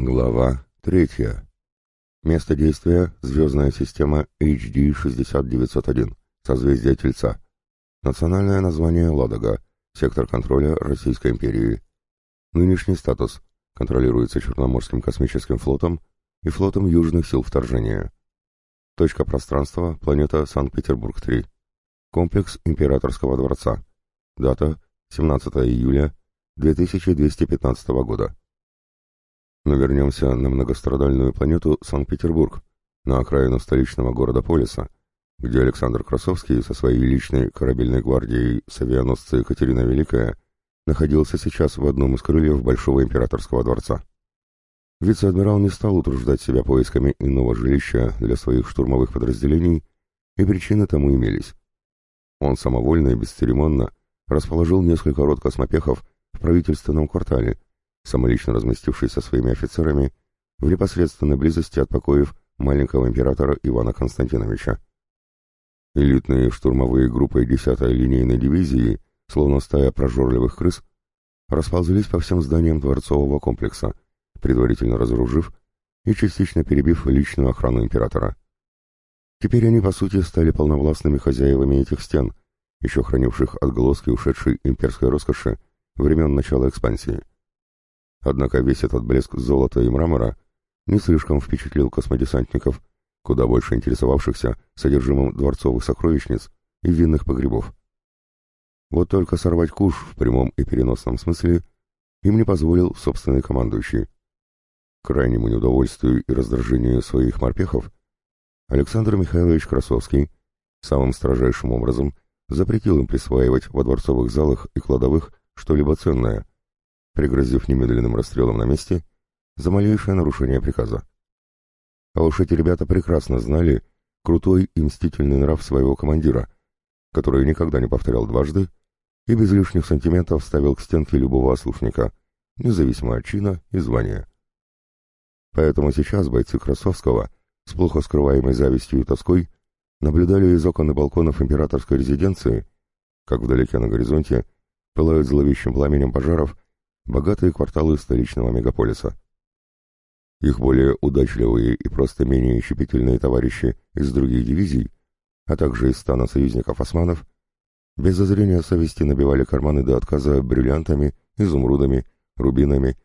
Глава третья. Место действия – звездная система HD-6901, созвездие Тельца. Национальное название – Ладога, сектор контроля Российской империи. Нынешний статус – контролируется Черноморским космическим флотом и флотом Южных сил вторжения. Точка пространства – планета Санкт-Петербург-3. Комплекс Императорского дворца. Дата – 17 июля 2215 года. Но вернемся на многострадальную планету Санкт-Петербург, на окраину столичного города Полиса, где Александр Красовский со своей личной корабельной гвардией с авианосца Екатерина Великая находился сейчас в одном из крыльев Большого Императорского дворца. Вице-адмирал не стал утруждать себя поисками иного жилища для своих штурмовых подразделений, и причины тому имелись. Он самовольно и бесцеремонно расположил несколько рот космопехов в правительственном квартале, самолично разместившись со своими офицерами в непосредственной близости от покоев маленького императора Ивана Константиновича. Элитные штурмовые группы 10-й линейной дивизии, словно стая прожорливых крыс, расползлись по всем зданиям дворцового комплекса, предварительно разоружив и частично перебив личную охрану императора. Теперь они, по сути, стали полновластными хозяевами этих стен, еще хранивших отголоски ушедшей имперской роскоши времен начала экспансии. Однако весь этот блеск золота и мрамора не слишком впечатлил космодесантников, куда больше интересовавшихся содержимым дворцовых сокровищниц и винных погребов. Вот только сорвать куш в прямом и переносном смысле им не позволил собственный командующий. К крайнему неудовольствию и раздражению своих морпехов Александр Михайлович Красовский самым строжайшим образом запретил им присваивать во дворцовых залах и кладовых что-либо ценное, пригрозив немедленным расстрелом на месте за малейшее нарушение приказа. А уж эти ребята прекрасно знали крутой и мстительный нрав своего командира, который никогда не повторял дважды и без лишних сантиментов ставил к стенке любого ослушника, независимо от чина и звания. Поэтому сейчас бойцы Красовского с плохо скрываемой завистью и тоской наблюдали из окон и балконов императорской резиденции, как вдалеке на горизонте пылают зловещим пламенем пожаров богатые кварталы столичного мегаполиса. Их более удачливые и просто менее щепетильные товарищи из других дивизий, а также из стана союзников османов, без зазрения совести набивали карманы до отказа бриллиантами, изумрудами, рубинами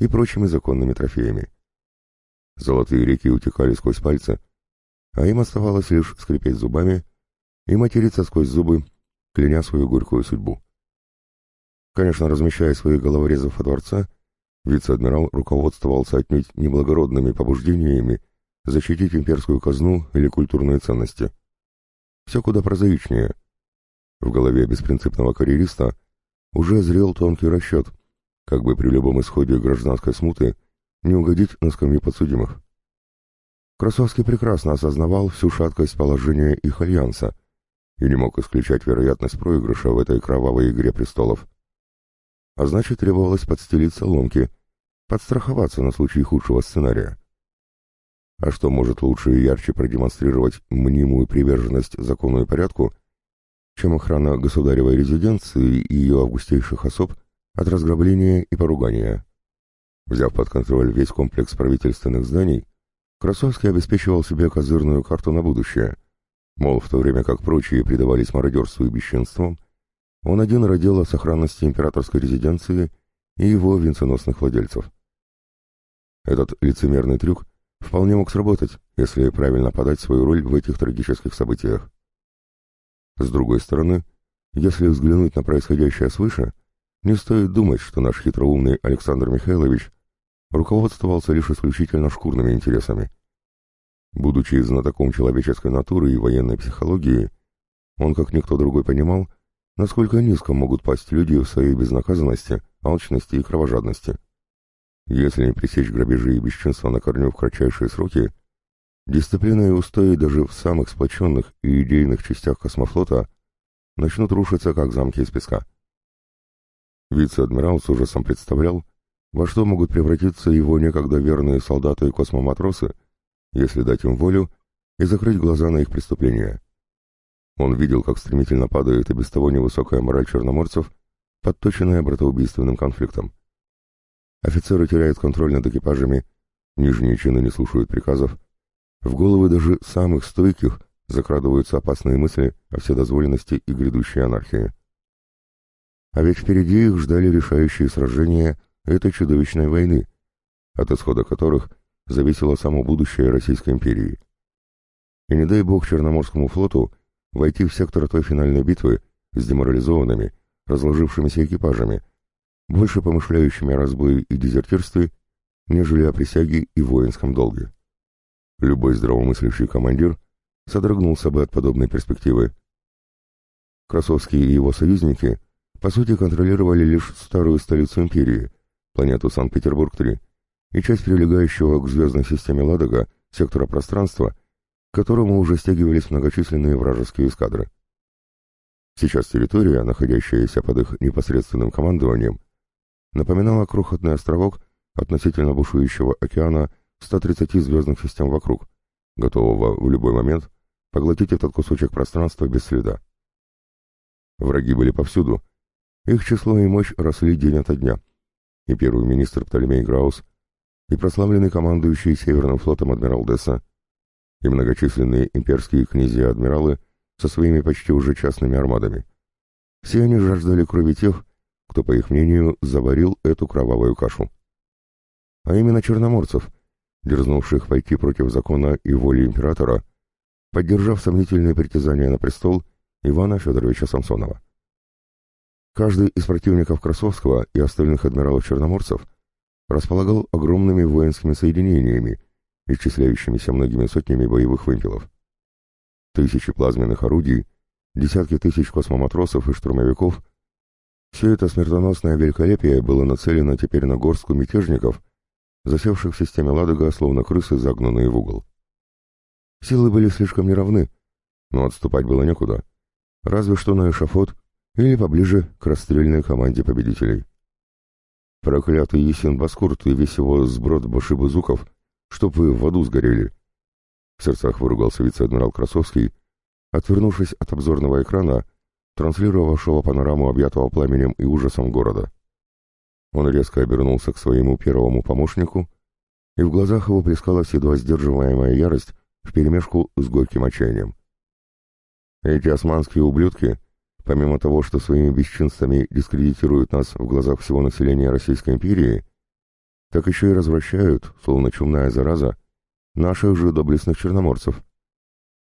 и прочими законными трофеями. Золотые реки утекали сквозь пальцы, а им оставалось лишь скрипеть зубами и материться сквозь зубы, кляня свою горькую судьбу. Конечно, размещая своих головорезов во дворце, вице-адмирал руководствовался отнюдь неблагородными побуждениями защитить имперскую казну или культурные ценности. Все куда прозаичнее. В голове беспринципного карьериста уже зрел тонкий расчет, как бы при любом исходе гражданской смуты не угодить на скамью подсудимых. Красовский прекрасно осознавал всю шаткость положения их альянса и не мог исключать вероятность проигрыша в этой кровавой игре престолов а значит требовалось подстелить соломки, подстраховаться на случай худшего сценария. А что может лучше и ярче продемонстрировать мнимую приверженность закону и порядку, чем охрана государевой резиденции и ее августейших особ от разграбления и поругания? Взяв под контроль весь комплекс правительственных зданий, Красовский обеспечивал себе козырную карту на будущее, мол, в то время как прочие предавались мародерству и бесчинствам, он один родил о сохранности императорской резиденции и его венценосных владельцев. Этот лицемерный трюк вполне мог сработать, если правильно подать свою роль в этих трагических событиях. С другой стороны, если взглянуть на происходящее свыше, не стоит думать, что наш хитроумный Александр Михайлович руководствовался лишь исключительно шкурными интересами. Будучи знатоком человеческой натуры и военной психологии, он, как никто другой, понимал, насколько низко могут пасть люди в своей безнаказанности, алчности и кровожадности. Если не пресечь грабежи и бесчинства на корню в кратчайшие сроки, дисциплина и устои даже в самых сплоченных и идейных частях космофлота начнут рушиться, как замки из песка. Вице-адмирал с ужасом представлял, во что могут превратиться его некогда верные солдаты и космоматросы, если дать им волю и закрыть глаза на их преступления. Он видел, как стремительно падает и без того невысокая мораль черноморцев, подточенная братоубийственным конфликтом. Офицеры теряют контроль над экипажами Нижние чины не слушают приказов. В головы даже самых стойких закрадываются опасные мысли о вседозволенности и грядущей анархии. А ведь впереди их ждали решающие сражения этой чудовищной войны, от исхода которых зависело само будущее Российской империи. И не дай бог Черноморскому флоту войти в сектор той финальной битвы с деморализованными, разложившимися экипажами, больше помышляющими о разбое и дезертирстве, нежели о присяге и воинском долге. Любой здравомыслящий командир содрогнулся бы от подобной перспективы. Красовский и его союзники, по сути, контролировали лишь старую столицу империи, планету Санкт-Петербург-3, и часть прилегающего к звездной системе Ладога сектора пространства, которому уже стягивались многочисленные вражеские эскадры. Сейчас территория, находящаяся под их непосредственным командованием, напоминала крохотный островок относительно бушующего океана 130 звездных систем вокруг, готового в любой момент поглотить этот кусочек пространства без следа. Враги были повсюду, их число и мощь росли день ото дня, и первый министр Птолемей Граус, и прославленный командующий Северным флотом адмирал Десса, и многочисленные имперские князья-адмиралы со своими почти уже частными армадами. Все они жаждали крови тех, кто, по их мнению, заварил эту кровавую кашу. А именно черноморцев, дерзнувших пойти против закона и воли императора, поддержав сомнительные притязания на престол Ивана Федоровича Самсонова. Каждый из противников Красовского и остальных адмиралов-черноморцев располагал огромными воинскими соединениями, исчисляющимися многими сотнями боевых вымпелов. Тысячи плазменных орудий, десятки тысяч космоматросов и штурмовиков — все это смертоносное великолепие было нацелено теперь на горстку мятежников, засевших в системе Ладога, словно крысы, загнанные в угол. Силы были слишком неравны, но отступать было некуда, разве что на эшафот или поближе к расстрельной команде победителей. Проклятый Есин Баскурт и весь его сброд башибузуков, чтоб вы в аду сгорели. В сердцах выругался вице-адмирал Красовский, отвернувшись от обзорного экрана, транслировавшего панораму объятого пламенем и ужасом города. Он резко обернулся к своему первому помощнику, и в глазах его плескалась едва сдерживаемая ярость вперемешку с горьким отчаянием. Эти османские ублюдки, помимо того, что своими бесчинствами дискредитируют нас в глазах всего населения Российской империи, так еще и развращают, словно чумная зараза, наших же доблестных черноморцев.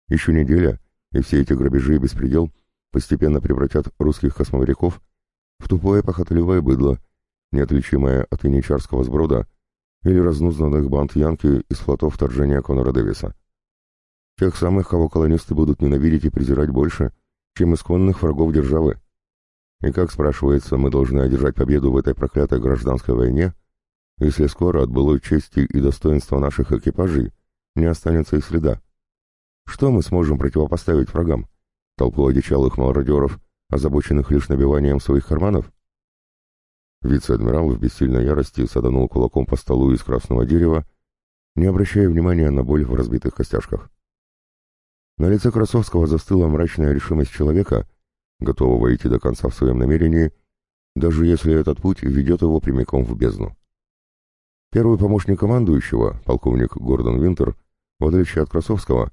Еще неделя, и все эти грабежи и беспредел постепенно превратят русских космоваряков в тупое похотливое быдло, неотличимое от яничарского сброда или разнузнанных банд Янки из флотов вторжения Конора Дэвиса. Тех самых, кого колонисты будут ненавидеть и презирать больше, чем исконных врагов державы. И как, спрашивается, мы должны одержать победу в этой проклятой гражданской войне, если скоро от былой чести и достоинства наших экипажей не останется и следа? Что мы сможем противопоставить врагам? Толпу одичалых мародеров, озабоченных лишь набиванием своих карманов? Вице-адмирал в бессильной ярости саданул кулаком по столу из красного дерева, не обращая внимания на боль в разбитых костяшках. На лице Красовского застыла мрачная решимость человека, готового идти до конца в своем намерении, даже если этот путь ведет его прямиком в бездну. Первый помощник командующего, полковник Гордон Винтер, в отличие от Красовского,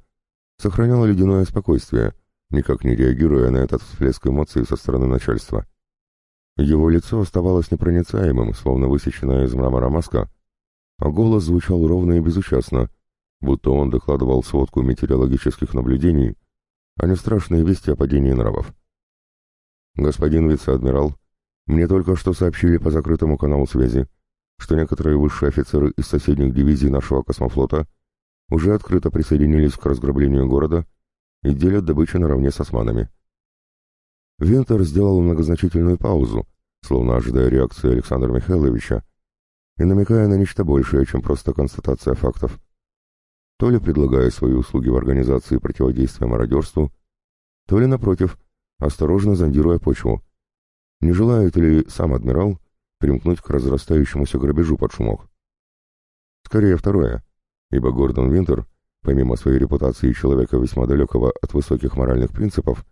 сохранял ледяное спокойствие, никак не реагируя на этот всплеск эмоций со стороны начальства. Его лицо оставалось непроницаемым, словно высеченная из мрамора маска, а голос звучал ровно и безучастно, будто он докладывал сводку метеорологических наблюдений, а не страшные вести о падении нравов. «Господин вице-адмирал, мне только что сообщили по закрытому каналу связи, что некоторые высшие офицеры из соседних дивизий нашего космофлота уже открыто присоединились к разграблению города и делят добычу наравне с османами». Винтер сделал многозначительную паузу, словно ожидая реакции Александра Михайловича, и намекая на нечто большее, чем просто констатация фактов то ли предлагая свои услуги в организации противодействия мародерству, то ли, напротив, осторожно зондируя почву. Не желает ли сам адмирал примкнуть к разрастающемуся грабежу под шумок? Скорее второе, ибо Гордон Винтер, помимо своей репутации человека весьма далекого от высоких моральных принципов,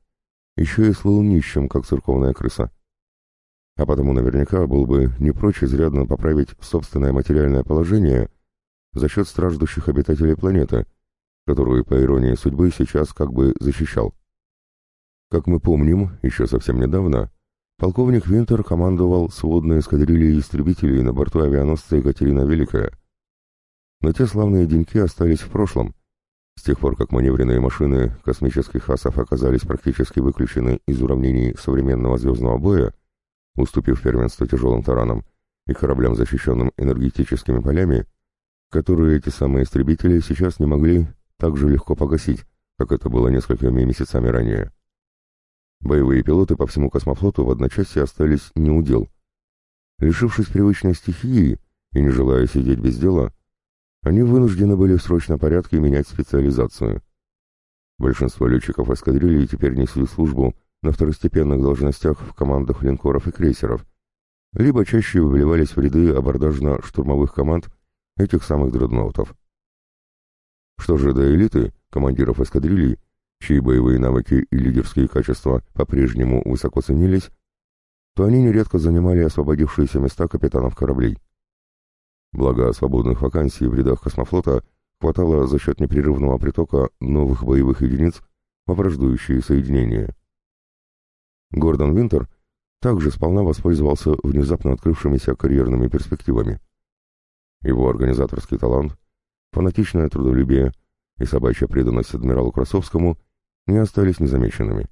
еще и слыл нищим, как церковная крыса. А потому наверняка был бы не прочь изрядно поправить собственное материальное положение за счет страждущих обитателей планеты, которую, по иронии судьбы, сейчас как бы защищал. Как мы помним, еще совсем недавно, полковник Винтер командовал сводной эскадрильей истребителей на борту авианосца Екатерина Великая. Но те славные деньки остались в прошлом, с тех пор, как маневренные машины космических асов оказались практически выключены из уравнений современного звездного боя, уступив первенство тяжелым таранам и кораблям, защищенным энергетическими полями, которые эти самые истребители сейчас не могли так же легко погасить, как это было несколькими месяцами ранее. Боевые пилоты по всему космофлоту в одночасье остались неудел. Лишившись привычной стихии и не желая сидеть без дела, они вынуждены были в срочном порядке менять специализацию. Большинство летчиков эскадрильи теперь несли службу на второстепенных должностях в командах линкоров и крейсеров, либо чаще вливались в ряды абордажно-штурмовых команд этих самых дредноутов. Что же до элиты, командиров эскадрилий, чьи боевые навыки и лидерские качества по-прежнему высоко ценились, то они нередко занимали освободившиеся места капитанов кораблей. Благо, свободных вакансий в рядах космофлота хватало за счет непрерывного притока новых боевых единиц во враждующие соединения. Гордон Винтер также сполна воспользовался внезапно открывшимися карьерными перспективами. Его организаторский талант, фанатичное трудолюбие и собачья преданность адмиралу Красовскому – не остались незамеченными.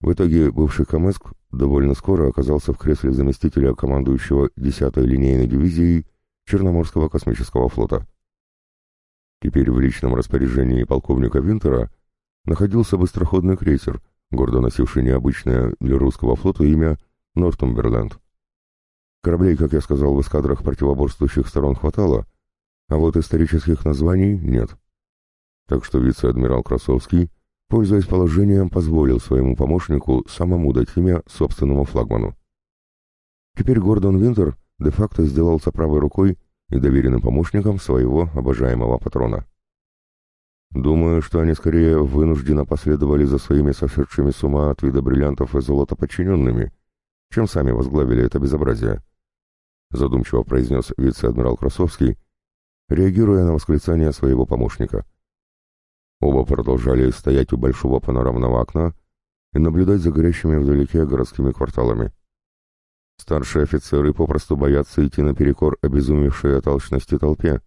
В итоге бывший Камэск довольно скоро оказался в кресле заместителя командующего 10-й линейной дивизией Черноморского космического флота. Теперь в личном распоряжении полковника Винтера находился быстроходный крейсер, гордо носивший необычное для русского флота имя Нортумберленд. Кораблей, как я сказал, в эскадрах противоборствующих сторон хватало, а вот исторических названий нет. Так что вице-адмирал Красовский — пользуясь положением, позволил своему помощнику самому дать имя собственному флагману. Теперь Гордон Винтер де-факто сделался правой рукой и доверенным помощником своего обожаемого патрона. Думаю, что они скорее вынужденно последовали за своими сошедшими с ума от вида бриллиантов и золота подчиненными, чем сами возглавили это безобразие. Задумчиво произнес вице-адмирал Красовский, реагируя на восклицание своего помощника. Оба продолжали стоять у большого панорамного окна и наблюдать за горящими вдалеке городскими кварталами. Старшие офицеры попросту боятся идти наперекор обезумевшей от алчности толпе,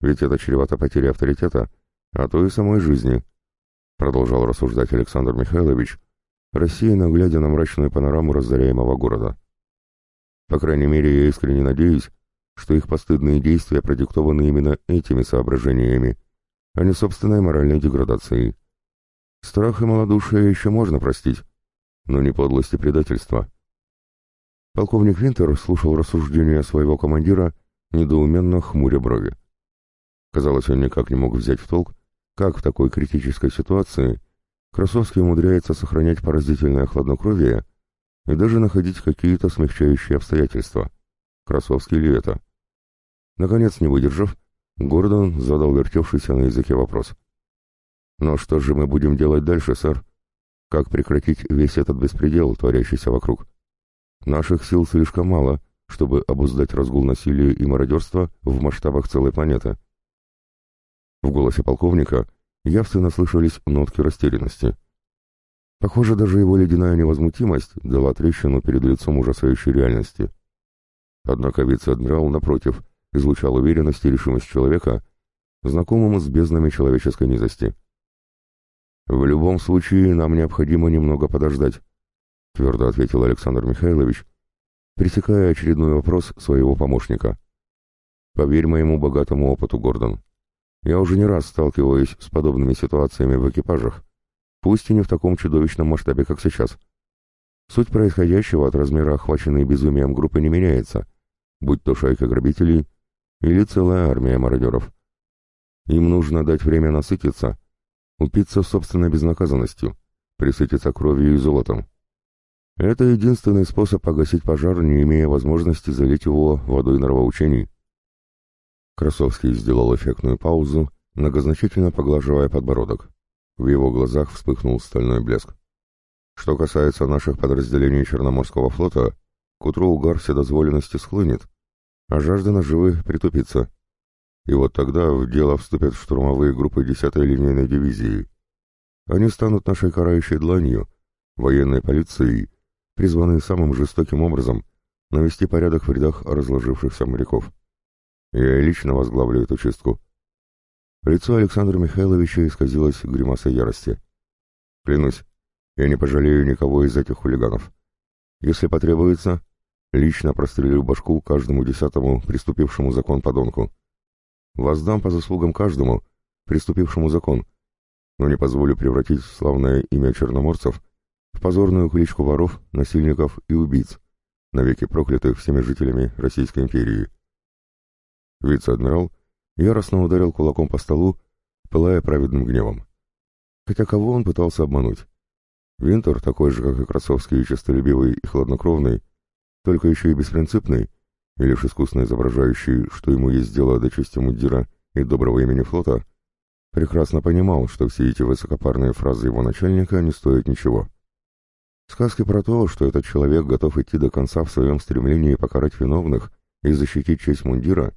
ведь это чревато потерей авторитета, а то и самой жизни, продолжал рассуждать Александр Михайлович, рассеянно глядя на мрачную панораму разоряемого города. По крайней мере, я искренне надеюсь, что их постыдные действия продиктованы именно этими соображениями, а не собственной моральной деградацией. Страх и малодушие еще можно простить, но не подлость и предательство. Полковник Винтер слушал рассуждения своего командира, недоуменно хмуря брови. Казалось, он никак не мог взять в толк, как в такой критической ситуации Красовский умудряется сохранять поразительное хладнокровие и даже находить какие-то смягчающие обстоятельства. Красовский ли это? Наконец, не выдержав, Гордон задал вертевшийся на языке вопрос. «Но что же мы будем делать дальше, сэр? Как прекратить весь этот беспредел, творящийся вокруг? Наших сил слишком мало, чтобы обуздать разгул насилия и мародерства в масштабах целой планеты». В голосе полковника явственно слышались нотки растерянности. Похоже, даже его ледяная невозмутимость дала трещину перед лицом ужасающей реальности. Однако вице-адмирал, напротив, излучал уверенность и решимость человека, знакомому с безднами человеческой низости. «В любом случае нам необходимо немного подождать», — твердо ответил Александр Михайлович, пресекая очередной вопрос своего помощника. «Поверь моему богатому опыту, Гордон. Я уже не раз сталкиваюсь с подобными ситуациями в экипажах, пусть и не в таком чудовищном масштабе, как сейчас. Суть происходящего от размера охваченной безумием группы не меняется, будь то шайка грабителей — или целая армия мародеров. Им нужно дать время насытиться, упиться собственной безнаказанностью, присытиться кровью и золотом. Это единственный способ погасить пожар, не имея возможности залить его водой нравоучений. Красовский сделал эффектную паузу, многозначительно поглаживая подбородок. В его глазах вспыхнул стальной блеск. Что касается наших подразделений Черноморского флота, к утру угар вседозволенности схлынет, а жажда наживы притупится. И вот тогда в дело вступят штурмовые группы 10-й линейной дивизии. Они станут нашей карающей дланью, военной полицией, призванной самым жестоким образом навести порядок в рядах разложившихся моряков. Я лично возглавлю эту чистку. Лицо Александра Михайловича исказилось гримасой ярости. Клянусь, я не пожалею никого из этих хулиганов. Если потребуется, лично прострелю башку каждому десятому приступившему закон подонку. Воздам по заслугам каждому, приступившему закон, но не позволю превратить славное имя черноморцев в позорную кличку воров, насильников и убийц, навеки проклятых всеми жителями Российской империи. Вице-адмирал яростно ударил кулаком по столу, пылая праведным гневом. Хотя кого он пытался обмануть? Винтер, такой же, как и Красовский, честолюбивый и хладнокровный, только еще и беспринципный, и лишь искусно изображающий, что ему есть дело до чести мундира и доброго имени флота, прекрасно понимал, что все эти высокопарные фразы его начальника не стоят ничего. Сказки про то, что этот человек готов идти до конца в своем стремлении покарать виновных и защитить честь мундира,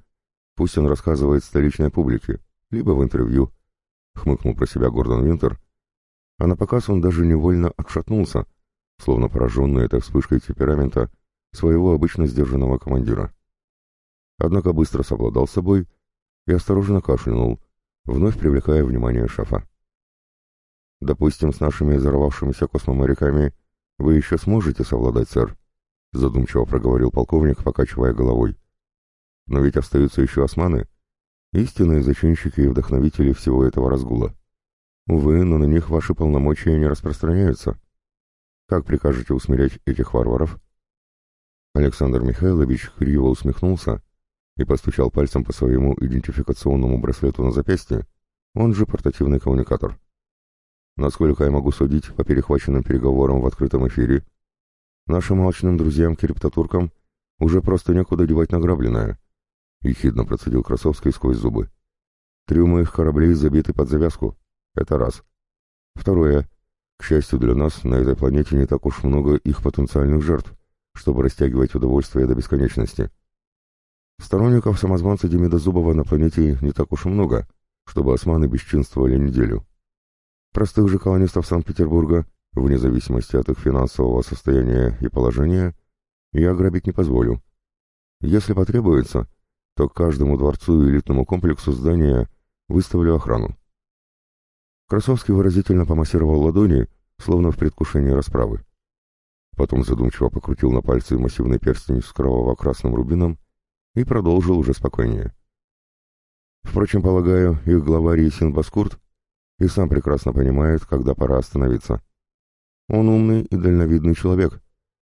пусть он рассказывает столичной публике, либо в интервью, хмыкнул про себя Гордон Винтер, а на показ он даже невольно отшатнулся, словно пораженный этой вспышкой темперамента своего обычно сдержанного командира. Однако быстро совладал собой и осторожно кашлянул, вновь привлекая внимание шафа. «Допустим, с нашими взорвавшимися космоморяками вы еще сможете совладать, сэр?» задумчиво проговорил полковник, покачивая головой. «Но ведь остаются еще османы, истинные зачинщики и вдохновители всего этого разгула. Увы, но на них ваши полномочия не распространяются. Как прикажете усмирять этих варваров?» Александр Михайлович криво усмехнулся и постучал пальцем по своему идентификационному браслету на запястье, он же портативный коммуникатор. Насколько я могу судить по перехваченным переговорам в открытом эфире, нашим молочным друзьям-криптотуркам уже просто некуда девать награбленное, — ехидно процедил Красовский сквозь зубы. Трюмы их кораблей забиты под завязку. Это раз. Второе. К счастью для нас, на этой планете не так уж много их потенциальных жертв, чтобы растягивать удовольствие до бесконечности. Сторонников самозванца Демида Зубова на планете не так уж и много, чтобы османы бесчинствовали неделю. Простых же колонистов Санкт-Петербурга, вне зависимости от их финансового состояния и положения, я ограбить не позволю. Если потребуется, то каждому дворцу и элитному комплексу здания выставлю охрану. Красовский выразительно помассировал ладони, словно в предвкушении расправы. Потом задумчиво покрутил на пальце массивный перстень с кроваво-красным рубином и продолжил уже спокойнее. Впрочем, полагаю, их главарь Есин Баскурт и сам прекрасно понимает, когда пора остановиться. Он умный и дальновидный человек,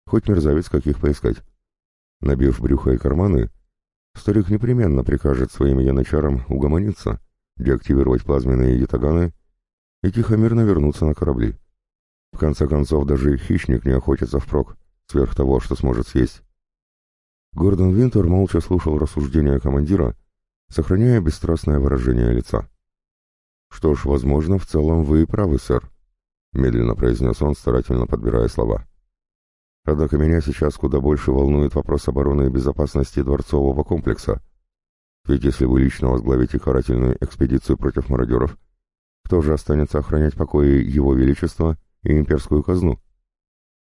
хоть мерзавец каких поискать. Набив брюхо и карманы, старик непременно прикажет своим янычарам угомониться, деактивировать плазменные ятаганы и тихо-мирно вернуться на корабли. В конце концов, даже хищник не охотится впрок, сверх того, что сможет съесть. Гордон Винтер молча слушал рассуждения командира, сохраняя бесстрастное выражение лица. «Что ж, возможно, в целом вы и правы, сэр», — медленно произнес он, старательно подбирая слова. «Однако меня сейчас куда больше волнует вопрос обороны и безопасности дворцового комплекса. Ведь если вы лично возглавите карательную экспедицию против мародеров, кто же останется охранять покои Его Величества и имперскую казну?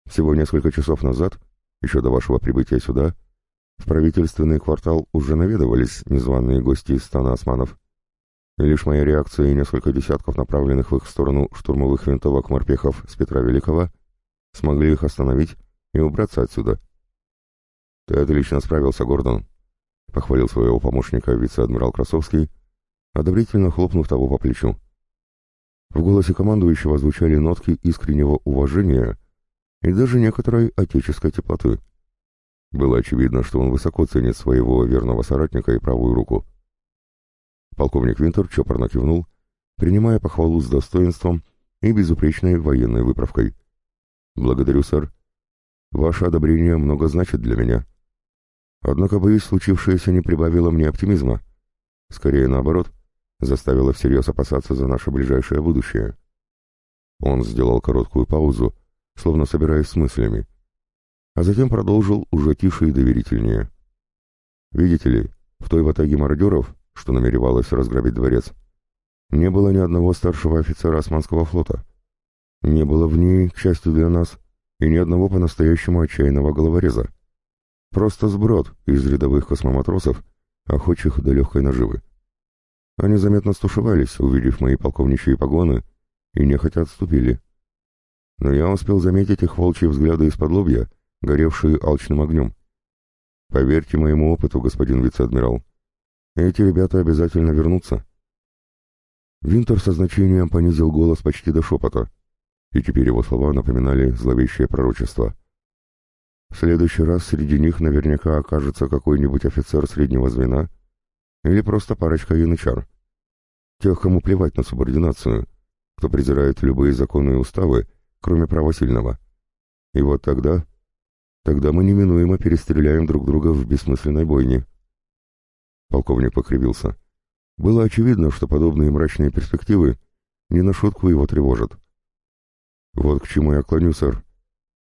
Всего несколько часов назад, еще до вашего прибытия сюда, в правительственный квартал уже наведывались незваные гости из стана османов и лишь моя реакция и несколько десятков направленных в их сторону штурмовых винтовок морпехов с Петра Великого смогли их остановить и убраться отсюда. «Ты отлично справился, Гордон», — похвалил своего помощника вице-адмирал Красовский, одобрительно хлопнув того по плечу. В голосе командующего звучали нотки искреннего уважения и даже некоторой отеческой теплоты. Было очевидно, что он высоко ценит своего верного соратника и правую руку. Полковник Винтер чопорно кивнул, принимая похвалу с достоинством и безупречной военной выправкой. «Благодарю, сэр. Ваше одобрение много значит для меня. Однако, боюсь, случившееся не прибавило мне оптимизма. Скорее, наоборот, заставило всерьез опасаться за наше ближайшее будущее». Он сделал короткую паузу, словно собираясь с мыслями, а затем продолжил уже тише и доверительнее. «Видите ли, в той ватаге мародеров что намеревалась разграбить дворец, не было ни одного старшего офицера османского флота. Не было в ней, к счастью для нас, и ни одного по-настоящему отчаянного головореза. Просто сброд из рядовых космоматросов, охочих до легкой наживы. Они заметно стушевались, увидев мои полковничьи погоны, и нехотя отступили. Но я успел заметить их волчьи взгляды из-под лобья, горевшие алчным огнем. Поверьте моему опыту, господин вице-адмирал, эти ребята обязательно вернутся. Винтер со значением понизил голос почти до шепота, и теперь его слова напоминали зловещее пророчество. В следующий раз среди них наверняка окажется какой-нибудь офицер среднего звена или просто парочка янычар. Тех, кому плевать на субординацию, кто презирает любые законы и уставы, кроме права сильного. И вот тогда... Тогда мы неминуемо перестреляем друг друга в бессмысленной бойне. Полковник покривился. Было очевидно, что подобные мрачные перспективы не на шутку его тревожат. Вот к чему я клоню, сэр.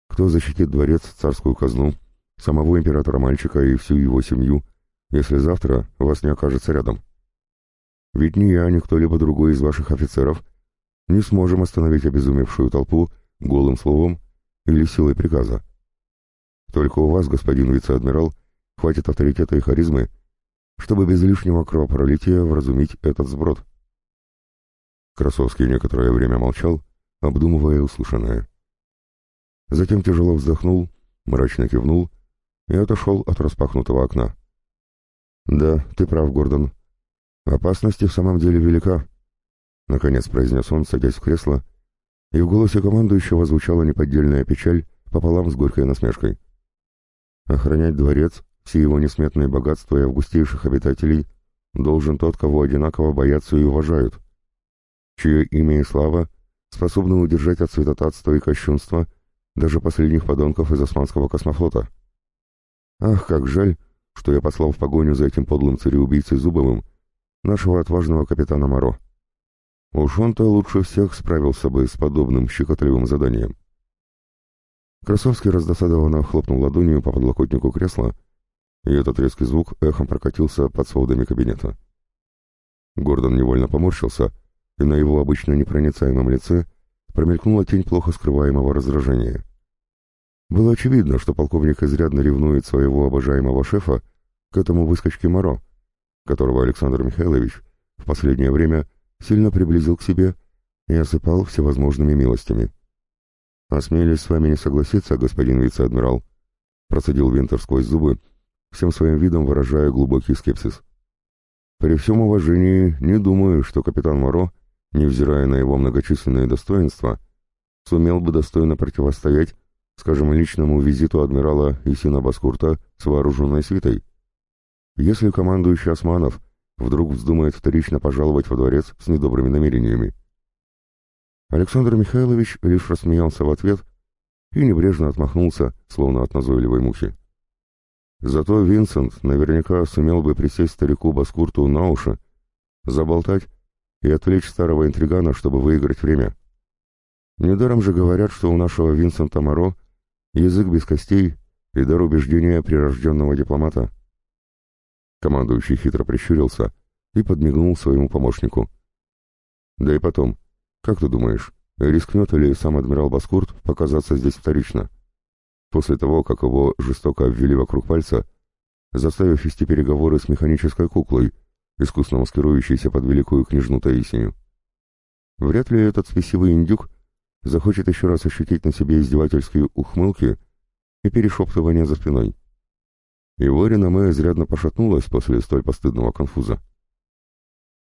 Кто защитит дворец, царскую казну, самого императора-мальчика и всю его семью, если завтра вас не окажется рядом? Ведь ни я, ни кто-либо другой из ваших офицеров не сможем остановить обезумевшую толпу голым словом или силой приказа. Только у вас, господин вице-адмирал, хватит авторитета и харизмы, чтобы без лишнего кровопролития вразумить этот сброд. Красовский некоторое время молчал, обдумывая услышанное. Затем тяжело вздохнул, мрачно кивнул и отошел от распахнутого окна. «Да, ты прав, Гордон. Опасность в самом деле велика», — наконец произнес он, садясь в кресло, и в голосе командующего звучала неподдельная печаль пополам с горькой насмешкой. Охранять дворец, все его несметные богатства и августейших обитателей должен тот, кого одинаково боятся и уважают, чье имя и слава способны удержать от святотатства и кощунства даже последних подонков из османского космофлота. Ах, как жаль, что я послал в погоню за этим подлым цареубийцей Зубовым нашего отважного капитана Моро. Уж он-то лучше всех справился бы с подобным щекотливым заданием. Красовский раздосадованно хлопнул ладонью по подлокотнику кресла, и этот резкий звук эхом прокатился под сводами кабинета. Гордон невольно поморщился, и на его обычно непроницаемом лице промелькнула тень плохо скрываемого раздражения. Было очевидно, что полковник изрядно ревнует своего обожаемого шефа к этому выскочке Моро, которого Александр Михайлович в последнее время сильно приблизил к себе и осыпал всевозможными милостями. «Осмелюсь с вами не согласиться, господин вице-адмирал», — процедил Винтер сквозь зубы, всем своим видом выражая глубокий скепсис. «При всем уважении не думаю, что капитан Моро, невзирая на его многочисленные достоинства, сумел бы достойно противостоять, скажем, личному визиту адмирала Исина Баскурта с вооруженной свитой. Если командующий Османов вдруг вздумает вторично пожаловать во дворец с недобрыми намерениями, Александр Михайлович лишь рассмеялся в ответ и небрежно отмахнулся, словно от назойливой мухи. Зато Винсент наверняка сумел бы присесть старику Баскурту на уши, заболтать и отвлечь старого интригана, чтобы выиграть время. Недаром же говорят, что у нашего Винсента Моро язык без костей и дар убеждения прирожденного дипломата. Командующий хитро прищурился и подмигнул своему помощнику. Да и потом, как ты думаешь, рискнет ли сам адмирал Баскурт показаться здесь вторично? После того, как его жестоко обвели вокруг пальца, заставив вести переговоры с механической куклой, искусно маскирующейся под великую княжну Таисию. Вряд ли этот спесивый индюк захочет еще раз ощутить на себе издевательские ухмылки и перешептывания за спиной. Его реноме изрядно пошатнулось после столь постыдного конфуза.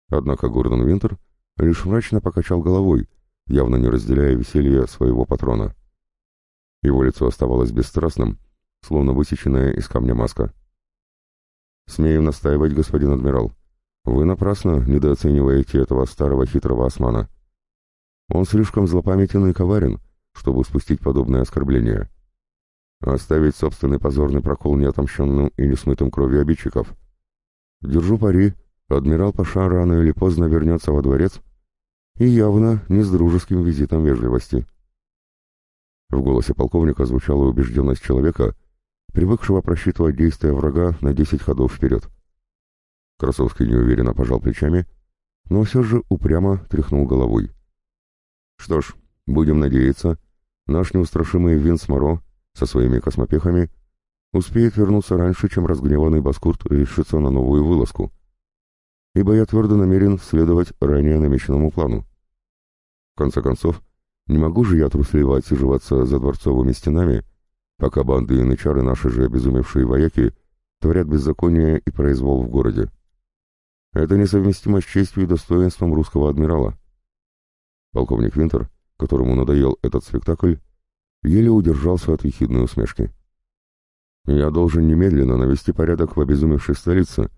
Однако Гордон Винтер лишь мрачно покачал головой, явно не разделяя веселье своего патрона. Его лицо оставалось бесстрастным, словно высеченная из камня маска. «Смею настаивать, господин адмирал. Вы напрасно недооцениваете этого старого хитрого османа. Он слишком злопамятен и коварен, чтобы спустить подобное оскорбление. Оставить собственный позорный прокол неотомщенным и несмытым кровью обидчиков. Держу пари, адмирал Паша рано или поздно вернется во дворец, и явно не с дружеским визитом вежливости. В голосе полковника звучала убежденность человека, привыкшего просчитывать действия врага на десять ходов вперед. Красовский неуверенно пожал плечами, но все же упрямо тряхнул головой. Что ж, будем надеяться, наш неустрашимый Винс Моро со своими космопехами успеет вернуться раньше, чем разгневанный Баскурт решится на новую вылазку. Ибо я твердо намерен следовать ранее намеченному плану. В конце концов, не могу же я трусливо отсиживаться за дворцовыми стенами, пока банды и янычары наши же обезумевшие вояки творят беззаконие и произвол в городе. Это несовместимо с честью и достоинством русского адмирала. Полковник Винтер, которому надоел этот спектакль, еле удержался от ехидной усмешки. «Я должен немедленно навести порядок в обезумевшей столице,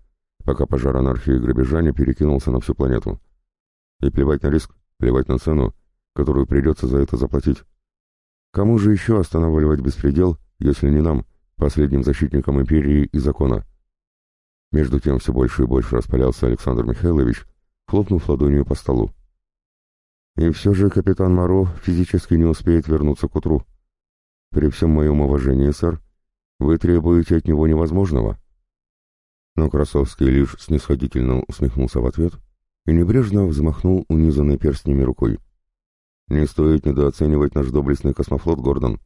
пока пожар анархии и грабежа не перекинулся на всю планету. И плевать на риск, плевать на цену, которую придется за это заплатить. Кому же еще останавливать беспредел, если не нам, последним защитникам империи и закона?» Между тем все больше и больше распалялся Александр Михайлович, хлопнув ладонью по столу. И все же капитан Моро физически не успеет вернуться к утру. При всем моем уважении, сэр, вы требуете от него невозможного. Но Красовский лишь снисходительно усмехнулся в ответ и небрежно взмахнул унизанной перстнями рукой. Не стоит недооценивать наш доблестный космофлот, Гордон.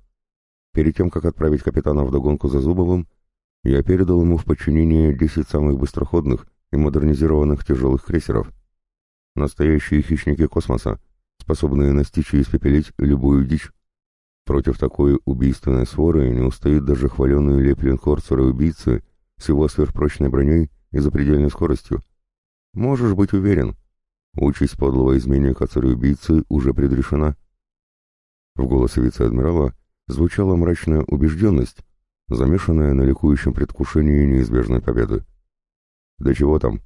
Перед тем, как отправить капитана в догонку за Зубовым, я передал ему в подчинение десять самых быстроходных и модернизированных тяжелых крейсеров. Настоящие хищники космоса, способные настичь и испепелить любую дичь. Против такой убийственной своры не устоит даже хваленный леплинкор убийцы с его сверхпрочной броней и запредельной скоростью. Можешь быть уверен, участь подлого изменника цареубийцы уже предрешена. В голосе вице-адмирала звучала мрачная убежденность, замешанная на ликующем предвкушении неизбежной победы. Да чего там?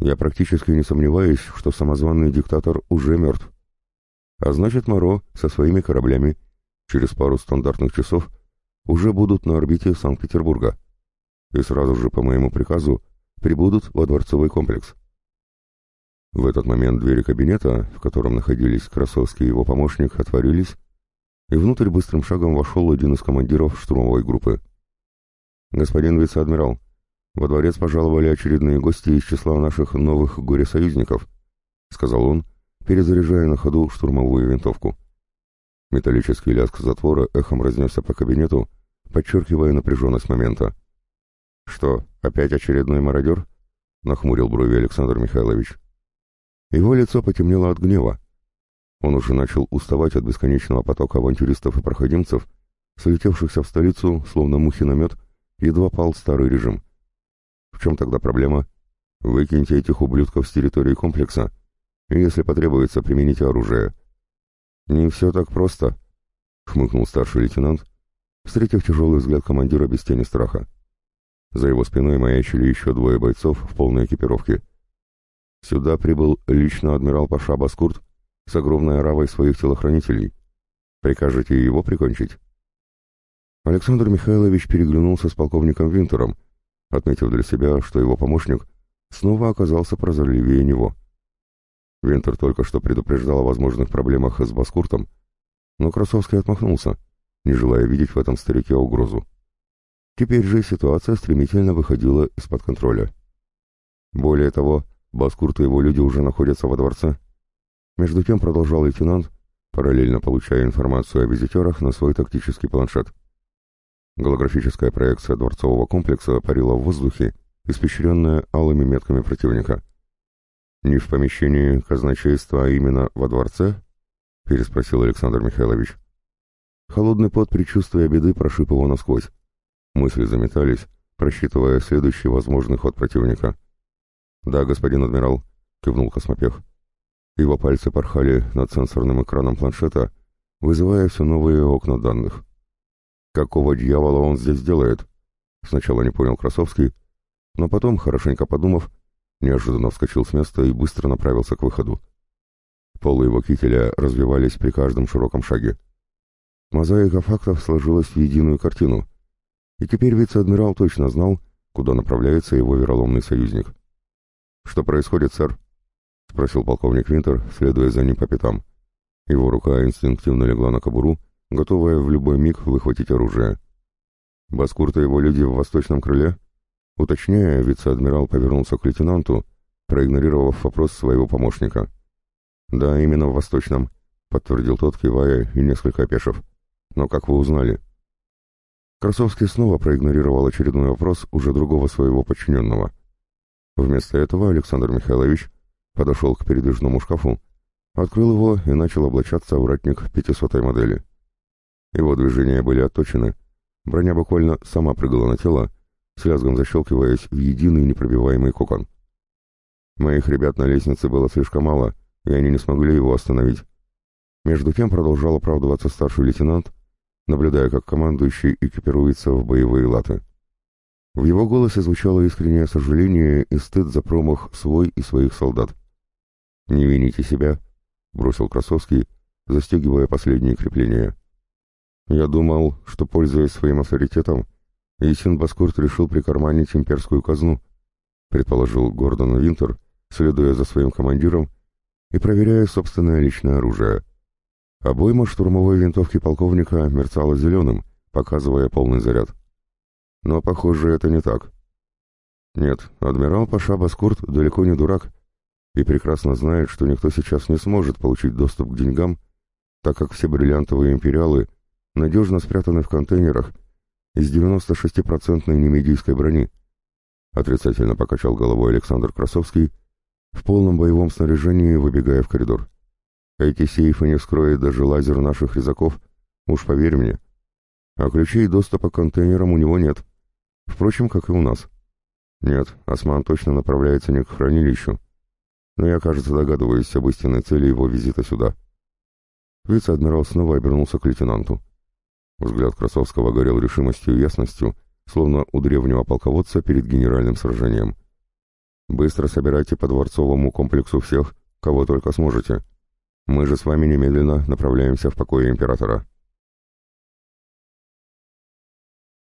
Я практически не сомневаюсь, что самозванный диктатор уже мертв. А значит, Моро со своими кораблями через пару стандартных часов уже будут на орбите Санкт-Петербурга и сразу же по моему приказу прибудут во дворцовый комплекс. В этот момент двери кабинета, в котором находились Красовский и его помощник, отворились, и внутрь быстрым шагом вошел один из командиров штурмовой группы. «Господин вице-адмирал, во дворец пожаловали очередные гости из числа наших новых горе-союзников», — сказал он, перезаряжая на ходу штурмовую винтовку. Металлический лязг затвора эхом разнесся по кабинету, подчеркивая напряженность момента. «Что, опять очередной мародер?» — нахмурил брови Александр Михайлович. Его лицо потемнело от гнева. Он уже начал уставать от бесконечного потока авантюристов и проходимцев, слетевшихся в столицу, словно мухи на мед, едва пал старый режим. В чем тогда проблема? Выкиньте этих ублюдков с территории комплекса, и если потребуется, примените оружие. Не все так просто, хмыкнул старший лейтенант, встретив тяжелый взгляд командира без тени страха. За его спиной маячили еще двое бойцов в полной экипировке. Сюда прибыл лично адмирал Паша Баскурт с огромной оравой своих телохранителей. Прикажете его прикончить? Александр Михайлович переглянулся с полковником Винтером, отметив для себя, что его помощник снова оказался прозорливее него. Винтер только что предупреждал о возможных проблемах с Баскуртом, но Красовский отмахнулся, не желая видеть в этом старике угрозу. Теперь же ситуация стремительно выходила из-под контроля. Более того, Баскурт и его люди уже находятся во дворце. Между тем продолжал лейтенант, параллельно получая информацию о визитерах на свой тактический планшет. Голографическая проекция дворцового комплекса парила в воздухе, испещренная алыми метками противника. «Не в помещении казначейства, а именно во дворце?» — переспросил Александр Михайлович. Холодный пот предчувствия беды прошиб его насквозь. Мысли заметались, просчитывая следующий возможный ход противника. «Да, господин адмирал», — кивнул космопех. Его пальцы порхали над сенсорным экраном планшета, вызывая все новые окна данных. Какого дьявола он здесь делает? Сначала не понял Красовский, но потом, хорошенько подумав, неожиданно вскочил с места и быстро направился к выходу. Полы его кителя развивались при каждом широком шаге. Мозаика фактов сложилась в единую картину, и теперь вице-адмирал точно знал, куда направляется его вероломный союзник. «Что происходит, сэр?» — спросил полковник Винтер, следуя за ним по пятам. Его рука инстинктивно легла на кобуру, готовая в любой миг выхватить оружие. Баскурт и его люди в восточном крыле? Уточняя, вице-адмирал повернулся к лейтенанту, проигнорировав вопрос своего помощника. «Да, именно в Восточном», — подтвердил тот, кивая и несколько опешив. «Но как вы узнали?» Красовский снова проигнорировал очередной вопрос уже другого своего подчиненного. Вместо этого Александр Михайлович подошел к передвижному шкафу, открыл его и начал облачаться в ратник 500-й модели. Его движения были отточены, броня буквально сама прыгала на тело, с лязгом защелкиваясь в единый непробиваемый кокон. Моих ребят на лестнице было слишком мало, и они не смогли его остановить. Между тем продолжал оправдываться старший лейтенант, наблюдая, как командующий экипируется в боевые латы. В его голосе звучало искреннее сожаление и стыд за промах свой и своих солдат. «Не вините себя», — бросил Красовский, застегивая последние крепления. «Я думал, что, пользуясь своим авторитетом, Исин Баскурт решил прикарманить имперскую казну», — предположил Гордон Винтер, следуя за своим командиром и проверяя собственное личное оружие. Обойма штурмовой винтовки полковника мерцала зеленым, показывая полный заряд. Но, похоже, это не так. Нет, адмирал Паша Баскурт далеко не дурак и прекрасно знает, что никто сейчас не сможет получить доступ к деньгам, так как все бриллиантовые империалы надежно спрятаны в контейнерах из 96-процентной немедийской брони. Отрицательно покачал головой Александр Красовский, в полном боевом снаряжении выбегая в коридор. Эти сейфы не вскроет даже лазер наших резаков, уж поверь мне. А ключей доступа к контейнерам у него нет. Впрочем, как и у нас. Нет, Осман точно направляется не к хранилищу. Но я, кажется, догадываюсь об истинной цели его визита сюда. Вице-адмирал снова обернулся к лейтенанту. Взгляд Красовского горел решимостью и ясностью, словно у древнего полководца перед генеральным сражением. «Быстро собирайте по дворцовому комплексу всех, кого только сможете. Мы же с вами немедленно направляемся в покое императора».